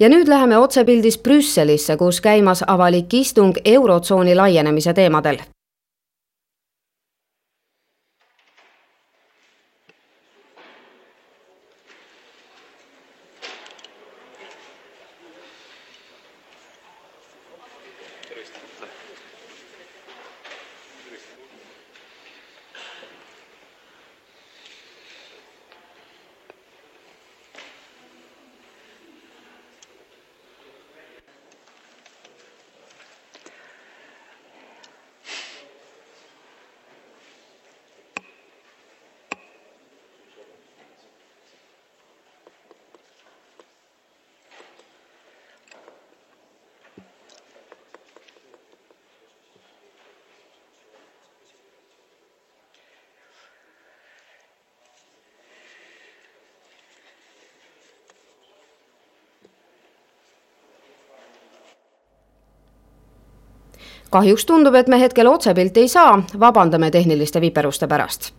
ja nüüd läheme otsepildis Brüsselisse, kus käimas avalik istung Eurotsooni laienemise teemadel kahjuks tundub, et me hetkel otsepilti ei saa, vabandame tehniliste viperuste pärast